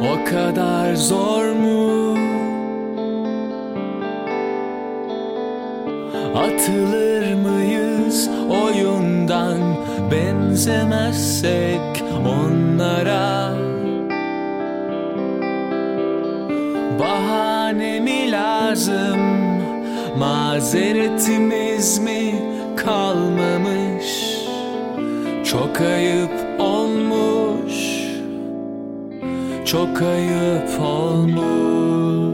o kadar zor mu? Atılır mıyız oyundan benzemezsek onlara? Bahane mi lazım, mazeretimiz mi kalmamış? Çok ayıp olmuş çok ayıp olmuş.